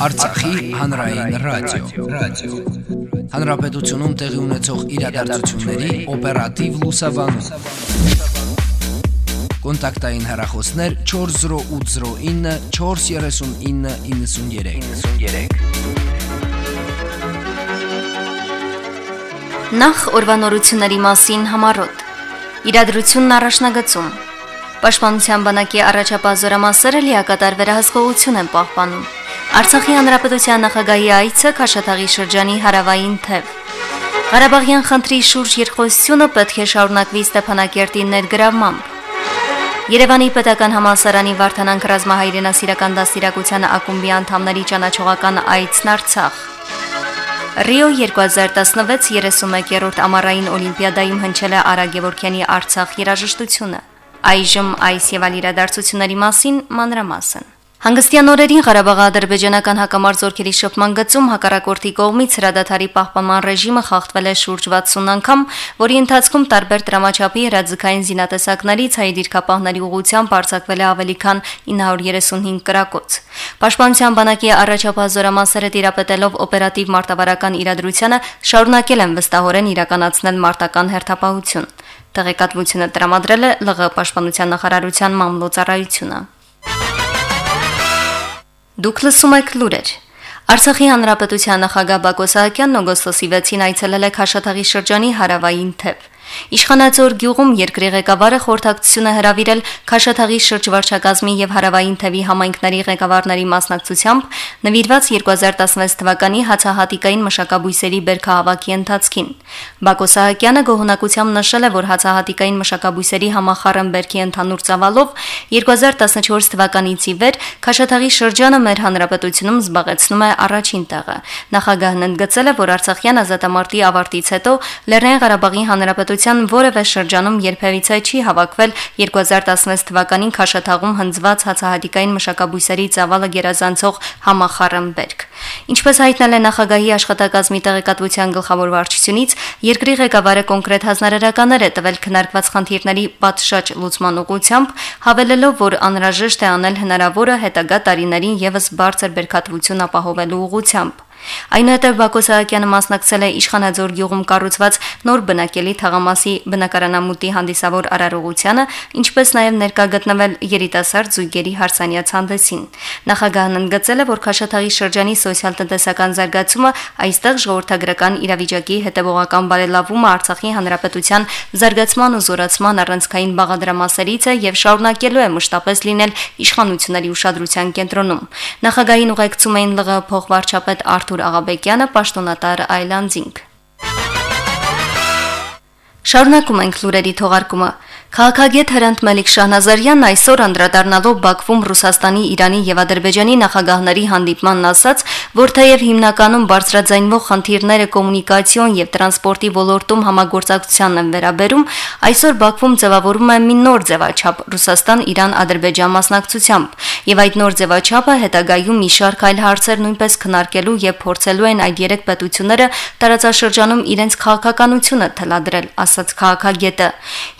Արցախի հանրային ռադիո, ռադիո։ Հանրապետությունում տեղի ունեցող իրադարձությունների օպերատիվ լուսաբանում։ Կոնտակտային հեռախոսներ 40809 43993։ 93։ Նախ օրվանորությունների մասին համարոտ։ Իրադրությունն առաջնագծում։ Պաշտպանության բանակի առաջապահ զորամասերը լիակատար վերահսկողություն են պահպանում։ Արցախի հանրապետության նախագահի այցը Քաշաթաղի շրջանի հարավային թև։ Ղարաբաղյան խնդրի շուրջ երկխոսությունը պետք է շարունակվի Ստեփանակերտի ներգրավմամբ։ Երևանի պետական համալսարանի Վարդանանք ռազմահայրենասիրական դաստիարակության ակումբի անդամների ճանաչողական այցն Արցախ։ Ռիո 2016 31-րդ ամառային օլիմպիադայում հնչել է Արա Գևորքյանի Արցախ երաժշտությունը։ Այժմ այս եւ այլ իրադարձությունների մասին մանրամասն։ Հանգստյան օրերին Ղարաբաղի ադրբեջանական հակամարտությունների շփման գծում հակառակորդի կողմից հրադադարի պահպանման ռեժիմը խախտվել է շուրջ 60 անգամ, որի ընթացքում տարբեր դրամաչափի հրաձգային զինատեսակներից հայ դիրքապահների ուղղությամբ արձակվել է ավելի քան 935 կրակոց։ Պաշտպանության բանակի առաջապահ զորամասերը տիրապետելով օպերատիվ մարտավարական իրադրությանը շարունակել են վստահորեն իրականացնել մարտական հերթապահություն։ Տեղեկատվությունը տրամադրել է ԼՂ պաշտպանության նախարարության մամլոյցարայությունը։ Դուք լսում եք լուրեր։ Արցախի հանրապետության նախագահ Բակո Սահակյանն օգոստոսի 6-ին այցելել է Խաշաթաղի շրջանի հարավային թև։ Իշխանաձոր գյուղում երկրի ղեկավարը խորհրդակցություն է հրավիրել Խաշաթաղի շրջվարչակազմի եւ Հարավային թևի համայնքների ղեկավարների մասնակցությամբ նվիրված 2016 թվականի հացահատիկային մշակաբույսերի բերքահավաքի ընթացքին։ Բակո Սահակյանը գոհունակությամբ նշել է, որ հացահատիկային մշակաբույսերի համախառն բերքի ընդհանուր ծավալով 2014 թվականից ի վեր Խաշաթաղի շրջանը մեր հանրապետությունում զբաղեցնում է առաջին տեղը։ Նախագահն ընդգծել է, որ Արցախյան ազատամարտի ավարտից հետո Լեռնային Ղարաբաղի հանրապետության Հանրապետության որևէ շրջանում երբևիցե չի հավաքվել 2016 թվականին Խաշաթաղում հնձված հացահատիկային մշակաբույսերի ծավալը գերազանցող համախառն բերք։ Ինչպես հայտնել է նախագահի աշխատակազմի տեղեկատվության գլխավոր վարչությունից, երկրի ղեկավարը կոնկրետ հանրարարականներ է տվել քննարկված խնդիրների պատշաճ լուծման ուղղությամբ, հավելելով, որ անհրաժեշտ է անել հնարավորը հետագա տարիներին եւս բարձր բերքատվություն ապահովելու ուղղությամբ։ Այնուհետև Բակո Սահակյանը մասնակցել է Իշխանաձոր գյուղում կառուցված նոր բնակելի թաղամասի բնակարանամուտի հանդիսավոր արարողությանը, ինչպես նաև ներկա գտնվել երիտասարդ զույգերի հարսանյաց հանդեսին։ Նախագահն ընդգծել է, որ Խաշաթաղի շրջանի սոցիալ-տնտեսական զարգացումը այստեղ ժողովրդագրական իրավիճակի հետևողական բարելավումը Արցախի հանրապետության զարգացման ու զորացման առանցքային բաղադրամասերից է եւ շարունակելու է մշտապես լինել իշխանությունների ուշադրության կենտրոնում։ Նախագահին ուղեկցում էին ԼՂ փոխվարչապետ Արթուր Արթուր Աղաբեկյանը, պաշտոնատար Այլանդզինգ։ Շարունակում ենք լուրերի թողարկումը։ Քաղաքագետ Հրանտ Մելիք Շահնազարյանն այսօր անդրադառնալով Բաքվում Ռուսաստանի, Իրանի եւ Ադրբեջանի նախագահների հանդիպմանն ասաց, որ թեև հիմնականում բարձրաձայնվող խնդիրները կոմունիկացիոն եւ տրանսպորտի ոլորտում համագործակցությանն են վերաբերում, այսօր Բաքվում ձևավորվում է մի նոր ձևաչափ Ռուսաստան-Իրան Ադրբեջան մասնակցությամբ, եւ այդ նոր ձևաչափը հետագայում մի շարք այլ հարցեր նույնպես քննարկելու եւ փորձելու են այդ երեք պետությունները տարածաշրջանում իրենց քաղաքականությունը թելադրել, ասաց քաղաքագետը։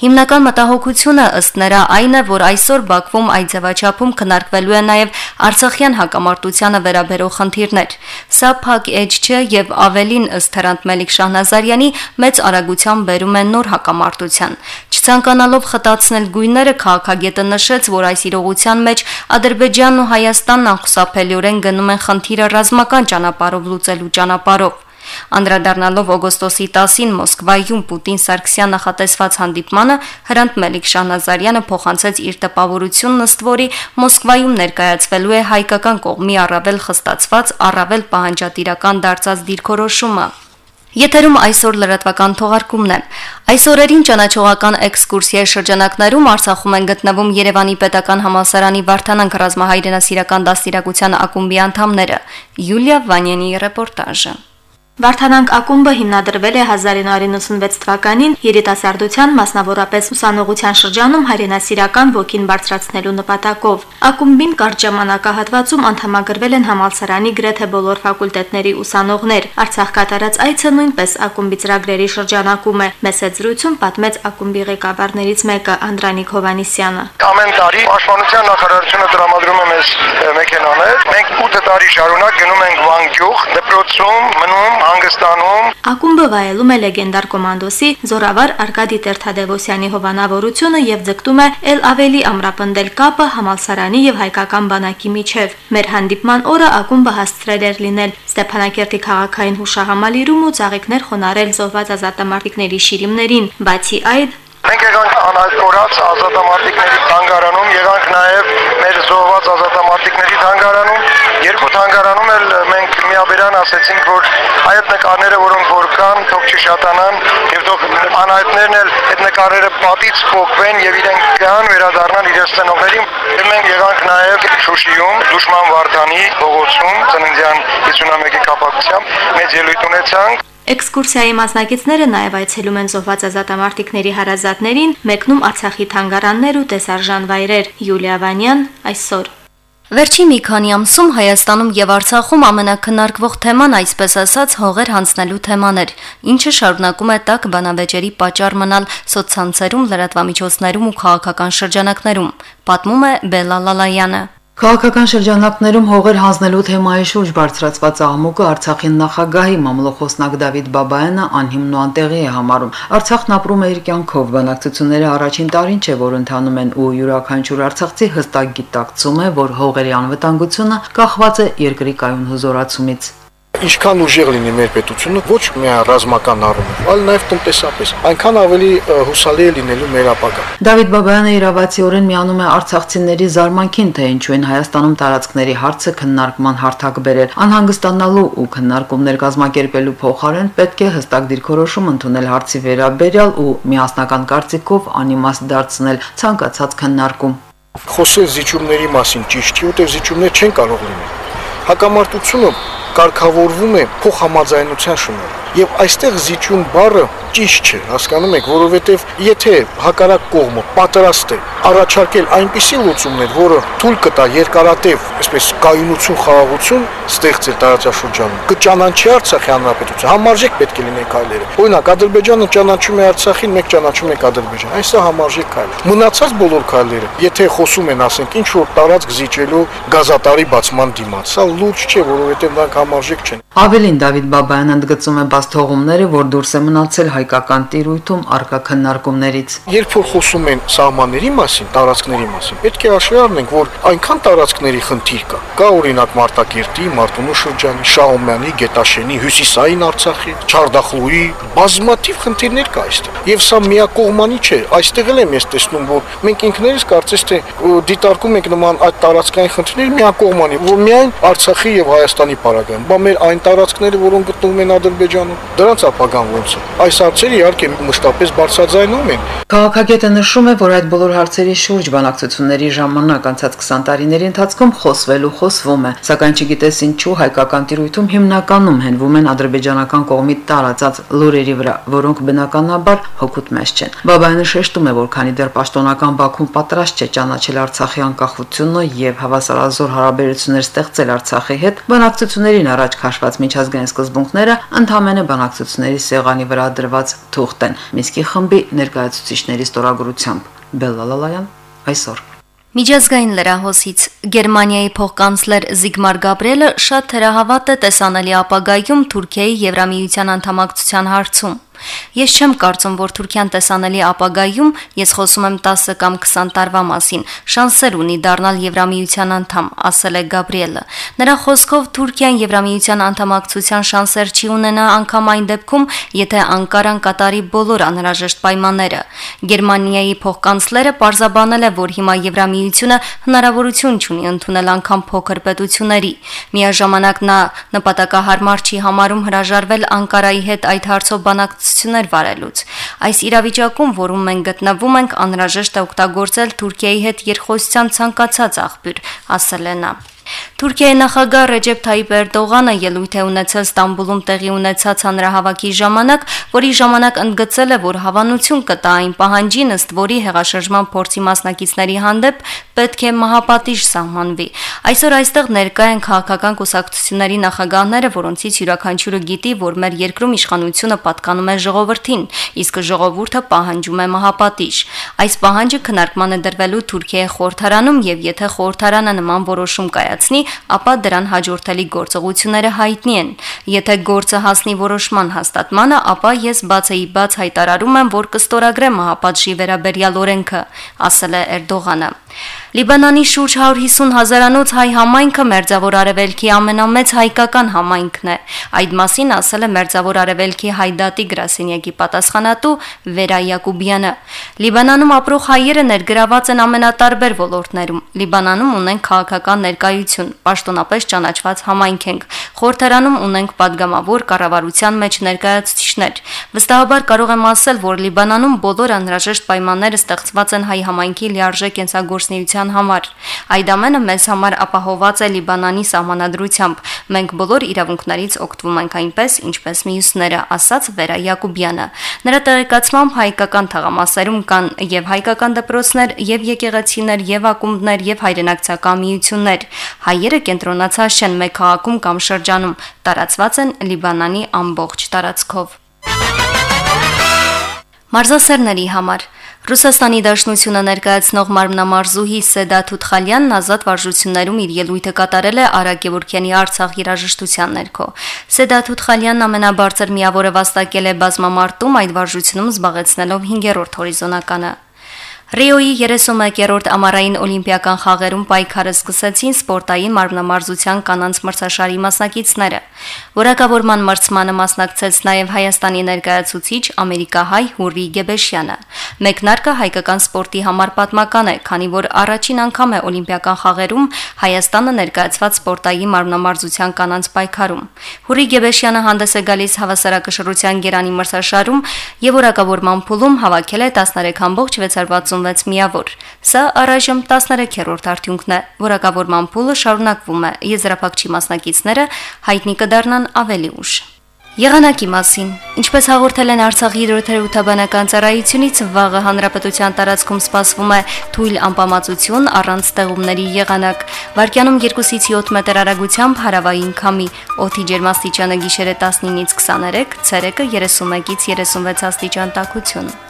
Հիմնական մտահոգությունը ըստ նրա այն է, որ այսօր Բաքվում այդ ձևաչափում քննարկվելու է նաև Արցախյան հակամարտությանը վերաբերող խնդիրներ։ Սա փակ էջ չէ եւ ավելին ըստ Հրանտ Մելիք Շահնազարյանի մեծ արագությամբ բերում է նոր հակամարտության։ Չցանկանալով խտացնել գույները քաղաքագետը նշեց, որ այս իրողության մեջ Ադրբեջանն ու Հայաստանն անխուսափելիորեն գնում են խնդիրը ռազմական ճանապարհով լուծելու ճանապարհով։ Անդրադառնալով օգոստոսի 10-ին Մոսկվայում Պուտին-Սարգսյան նախատեսված հանդիպմանը, Հրանտ Մելիք Շահնազարյանը փոխանցեց իր տպավորությունն ըստ որի Մոսկվայում ներկայացվելու է հայկական կողմի առավել խստացված, առավել պահանջատիրական դարձած դիրքորոշումը։ Եթերում այսօր լրատվական թողարկումն է։ Այսօրերին ճանաչողական էքսկուրսիայի շրջանակներում Արցախում են գտնվում Երևանի Պետական Համալսարանի Վարդանանք ռազմահայրենասիրական դաստիարակության ակումբի անդամները։ Յուլիա Վանյանի ռեպորտաժը։ Վարդանանք ակումբը հիմնադրվել է 1996 թվականին երիտասարդության, մասնավորապես ուսանողության շրջանում հայրենասիրական ոգին բարձրացնելու նպատակով։ Ակումբին կարճ ժամանակահատվածում անդամագրվել են համալսարանի գրեթե բոլոր ֆակուլտետների ուսանողներ։ Արցախ կատարած այցը նույնպես ակումբի ծրագրերի շրջանակում է։ Մեծ զրույցում պատմեց ակումբի ղեկավարներից մեկը Անդրանիկ Հովանիսյանը։ Ամեն տարի Պաշտպանության նախարարությունը տրամադրում է մեզ մեքենաներ։ Մենք 8 տարի շարունակ գնում ենք Վանգյուղ, դպրոցում մնում հանգստանում։ Ակումբը վայելում է լեգենդար կոմանդոսի Զորավար Արկադի Տերթադևոսյանի հովանավորությունը եւ ձգտում է ել ավելի ամրապնդել կապը համալսարանի եւ հայկական բանակի միջև։ Մեր հանդիպման օրը ակումբը հասցրել էր լինել Ստեփանակերտի քաղաքային հուշահամալիրում ու ծաղիկներ խոնարել զոհված ազատամարտիկների շիրիմներին։ Բացի այդ, Մենք եղանք անհայտ կորած ազատամարտիկների թանգարանում, եղանք նաև մեր զոհված ազատամարտիկների թանգարանում, երկու թանգարանում էլ մենք միաբերան ասեցինք, որ այդ նկարները, որոնք որ կան, թող չշատանան եւ թող անհայտներն էլ այդ նկարները պատից փոխվեն եւ իրենք գան վերադառնան իրենց ծնողներին։ Եվ մենք եղանք նաև Շուշիում, Դուշման Վարդանի փողոցում ծննդյան 51-ի կապակցությամբ մեծ ելույթ ունեցանք Էքսկուրսիայի մասնակիցները նաև այցելում են զոհված ազատամարտիկների հարազատներին, մեկնում Արցախի թանգարաններ ու տեսարժան վայրեր։ Յուլիա Վանյան այսօր Վերջի մի քանի ամսում Հայաստանում եւ Արցախում ամենակնարկվող թեման այսպես ասած հողեր հանձնելու թեման էր, ինչը շարունակում է տակ բանավեճերի պատճառ մնալ սոցցանցերում, լրատվամիջոցներում ու քաղաքական շրջանակներում, պատմում է Բելա Լալայանը։ Քաղաքական շրջանակներում հողեր հանձնելու թեմայի շուրջ բարձրացված աղմուկը Արցախի նախագահի մամլոխոսնակ Դավիթ Բաբայանը անհիմն ու անտեղի է համարում։ Արցախն ապրում է իր կյանքով, բանակցությունները առաջին տարին չէ, որ ընթանում են ու յուրաքանչյուր արցախցի հստակ գիտակցում է, որ հողերի անվտանգությունը կախված է երկրի կայուն հզորացումից ինչքան ուժեղ լինի մեր պետությունը ոչ միայն ռազմական առումով, այլ նաև տնտեսապես, այնքան ավելի հուսալի է լինելու մեր ապագան։ Դավիթ Բաբայանը իրավացիորեն միանում է արցախցիների զարմանքին, թե ինչու են Հայաստանում տարածքների հարցը քննարկման հարթակ բերել։ Անհանգստանալու ու քննարկումներ կազմակերպելու փոխարեն պետք է հստակ դիրքորոշում ընդունել հարցի վերաբերյալ ու միասնական կարծիքով անիմաստ դարձնել ցանկացած քննարկում։ Խոսել զիջումների մասին ճիշտ չի, որտեղ զիջումներ չեն կարող լինել։ Հակամարտությունը կարգավորվում է փոխհամաձայնության շնորհիվ։ Եվ այստեղ զիջում բառը ճիշտ չէ, հասկանում եք, որովհետև եթե հակառակ կողմը պատրաստ է առաջարկել այնպիսի լուծումներ, որը թույլ կտա երկարատև, այսպես կայունություն, խաղաղություն ստեղծել տարածաշրջանում, կճանաչի Արցախի հանրապետությունը, համարժեք պետք է լինեն քայլերը։ Օրինակ, Ադրբեջանը ճանաչում է Արցախին, մենք ճանաչում ենք Ադրբեջան։ Այս է համարժեք քայլ։ Մնացած բոլոր քայլերը, եթե խոսում են, ասենք, ինչ որ տարածք զիջելու գազատարի բացման դիմաց, սա լուրջ չէ, որովհետև նրանք համարժեք չեն։ Ավելին Դավիթ Բաբայանն ընդգծում է բաց թողումները, որ դուրս է մնացել հայկական տիրույթում արկա քննարկումներից։ Երբ որ խոսում են սահմանների մասին, տարածքների մասին, պետք է հաշվի առնենք, որ այնքան տարածքների խնդիր կա։ Կա օրինակ Մարտակերտի, Մարտունու շրջանի, Շահումյանի, Գետաշենի, Հյուսիսային Արցախի, Չարդախլուի բազմաթիվ խնդիրներ կա այստեղ։ Եվ սա միակողմանի չէ։ Այստեղ էլ եմ ես տեսնում, որ մենք ինքներս կարծես թե դիտարկում ենք նման այդ տարածքային խնդիրներ միակողմանի, որ միայն Արցախի եւ Հայաստանի պարագայում, բա մեր այն տարածքները, որոնք գտնվում են Ադրբեջանում, դրանց ապագան ոնց է։ Այս հարցերը իհարկե մշտապես բարձրաձայնում են։ Քաղաքագետը նշում է, որ այդ բոլոր հարցերի շուրջ բանակցությունների ժամանակ անցած 20 տարիների ընթացքում խոսվելու խոսվում է, սակայն չգիտես ինչու հայկական տիրույթում հիմնականում հենվում են ադրբեջանական կողմի տարածած լուրերի վրա, որոնք բնականաբար հոգուտ մեծ չեն։ Բաբայանը շեշտում է, որ քանի դեռ պաշտոնական Բաքուն պատրաստ չէ ճանաչել Արցախի անկախությունը եւ հավասարազոր հարաբերություններ ստեղծել Արցախի հետ, բանակցություններին առաջ քաշված միջազգային սկզբունքները ընդհանրապես բանակցությունների սեղանի վրա դրված թուղթ են Միսկի խմբի ներկայացուցիչների ստորագրությամբ Բելլալալայան այսօր Միջազգային լրահոսից Գերմանիայի փոխկանցլեր Զիգմար Գաբրիելը շատ թերահավատ է տեսանելի ապագայում Թուրքիայի Եվրամիության անդամակցության հարցում։ Ես չեմ կարծում, որ Թուրքիան տեսանելի ապագայում, ես խոսում եմ 10 կամ 20 տարվա մասին, շանսեր ունի դառնալ Եվրամիության անդամ, ասել է Գաբրիելը։ Նրա խոսքով Թուրքիան Եվրամիության անդամակցության շանսեր չի ունենա անգամ այն դեպքում, եթե Անկարան կատարի բոլոր անհրաժեշտ պայմանները։ Գերմանիայի փոխկանցլերը պարզաբանել է, որ հիմա Եվրամիությունը հնարավորություն ունի ընդունել անգամ փոքր պետությունների։ Միաժամանակ նա նպատակահարմար չի համարում հրաժարվել Անկարայի հետ այդ հարցով բանակցությունից բանակցություններ վարելուց։ Այս իրավիճակում, որում մենք գտնվում ենք, անհրաժեշտ է օգտագործել Թուրքիայի հետ երկխոսության ցանկացած աղբյուր, ասել է նա։ Թուրքիայի նախագահ Ռեջեփ Թայիպ Էրդողանը ելույթ է ունեցել Ստամբուլում տեղի ունեցած հանրահավաքի ժամանակ, որի ժամանակ ընդգծել է, որ հավանություն կտա այն պահանջին, ըստ որի հեղաշրջման փորձի մասնակիցների հանդեպ պետք է մահապատիժ սահմանվի։ Այսօր այստեղ ներկա են քաղաքական կուսակցությունների նախագահները, որոնցից յուրաքանչյուրը գիտի, որ մեր երկրում իշխանությունը պատկանում է ժողովրդին, իսկ ժողովուրդը պահանջում է մահապատիժ։ Այս պահանջը քննարկման է դրվելու Թուրքիայի խորհրդարանում եւ եթե խորհրդարանը նման որոշում կայացնի, ապա դրան հաջորդելի գործողությունները հայտնի են։ Եթե գործը հասնի որոշման հաստատմանը, ապա ես բացեի բաց հայտարարում եմ, որ կստորագրեմ մահապատժի վերաբերյալ օրենքը, ասել է Էրդողանը։ Լիբանանի շուրջ 150 հազարանոց հայ համայնքը Մերձավոր Արևելքի ամենամեծ հայկական համայնքն է։ Այդ մասին ասել է Մերձավոր Արևելքի Հայդատի գրասենյակի պատասխանատու Վերա Յակուբյանը։ Լիբանանում Լիբանանում ապրող հայերը ներգրաված են ամենատարբեր ոլորտներում։ Լիբանանում ունենք քաղաքական ներկայություն, պաշտոնապես ճանաչված համայնք ենք։ Խորհրդարանում ունենք падգամավոր կառավարության մեջ ներկայացուցիչներ։ Վստահաբար կարող եմ ասել, որ Լիբանանում բոլոր անհրաժեշտ պայմանները ստեղծված են հայ համայնքի լիարժեք կենսագործնեության համար։ Այդ ամենը մեզ համար ապահոված է Լիբանանի սահմանադրությամբ։ Մենք բոլոր իրավունքներից օգտվում ենք այնպես, ինչպես մյուսները, ասաց Վերա Յակոբյանը։ Նրա տեղեկացմամբ հայկական թղամասերում կան եւ հայկական դպրոցներ, եւ եկեղեցիներ, եւ ակումբներ, եւ հայրենակցական միություններ։ Հայերը կենտրոնացած չեն մեկ քաղաքում կամ շրջանում, տարածված են Լիբանանի ամբողջ տարածքով։ Մարզասերների համար Ռուսաստանի Դաշնությունը ներկայացնող մարմնամարզուհի Սեդա Թութխալյանն ազատ վարժություններում իր ելույթը կատարել է Արա Գևորքյանի Արցախ երաժշտության ներքո։ Սեդա Թութխալյանն ամենաբարձր միավորը վաստակել է բազմամարտում այդ վարժությունում զբաղեցնելով 5-րդ հորիզոնականը։ Ռիոյի 31-րդ ամառային օլիմպիական խաղերում պայքարը սկսեցին սպորտային մարմնամարզության կանանց մրցաշարի մասնակիցները։ Որակավորման մրցմանը մասնակցեց նաև Հայաստանի ներկայացուցիչ ամերիկահայ Հուրի Գեբեշյանը։ Մեկնարկը հայկական սպորտի համար պատմական է, քանի որ առաջին անգամ է օլիմպիական խաղերում Հայաստանը ներկայացված սպորտային մարմնամարզության կանանց պայքարում։ Հուրի Գեբեշյանը հանդես է գալիս հավասարակշռության գերանի մրցաշարում եւ որակավորման փուլում հավաքել է 13.660 66 միավոր։ Սա առայժմ 13-րդ արդյունքն է։ Որակավորման փուլը շարունակվում է։ Եզրափակչի մասնակիցները հայտնի կդառնան ավելի ուշ։ Եղանակի մասին. Ինչպես հաղորդել են Արցախի հիդրոթերապևտաբանական ծառայությունից, վաղը հանրապետության տարածքում սպասվում է թույլ անպամացություն առանց ստեղումների եղանակ։ Վարկյանում 2-ից 7 մետր արագությամբ հարավային քամի, օդի ջերմաստիճանը գիշերը 19-ից 23, ցերեկը 31-ից 36 աստիճան տաքություն։